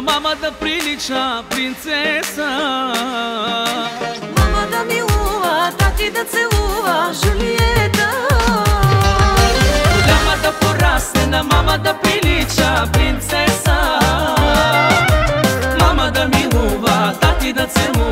мама да прилича принцеса. Мама да милува, тати да целува Жулиета. Голяма да порасне, на мама да прилича принцеса. Мама да милува, тати да целува.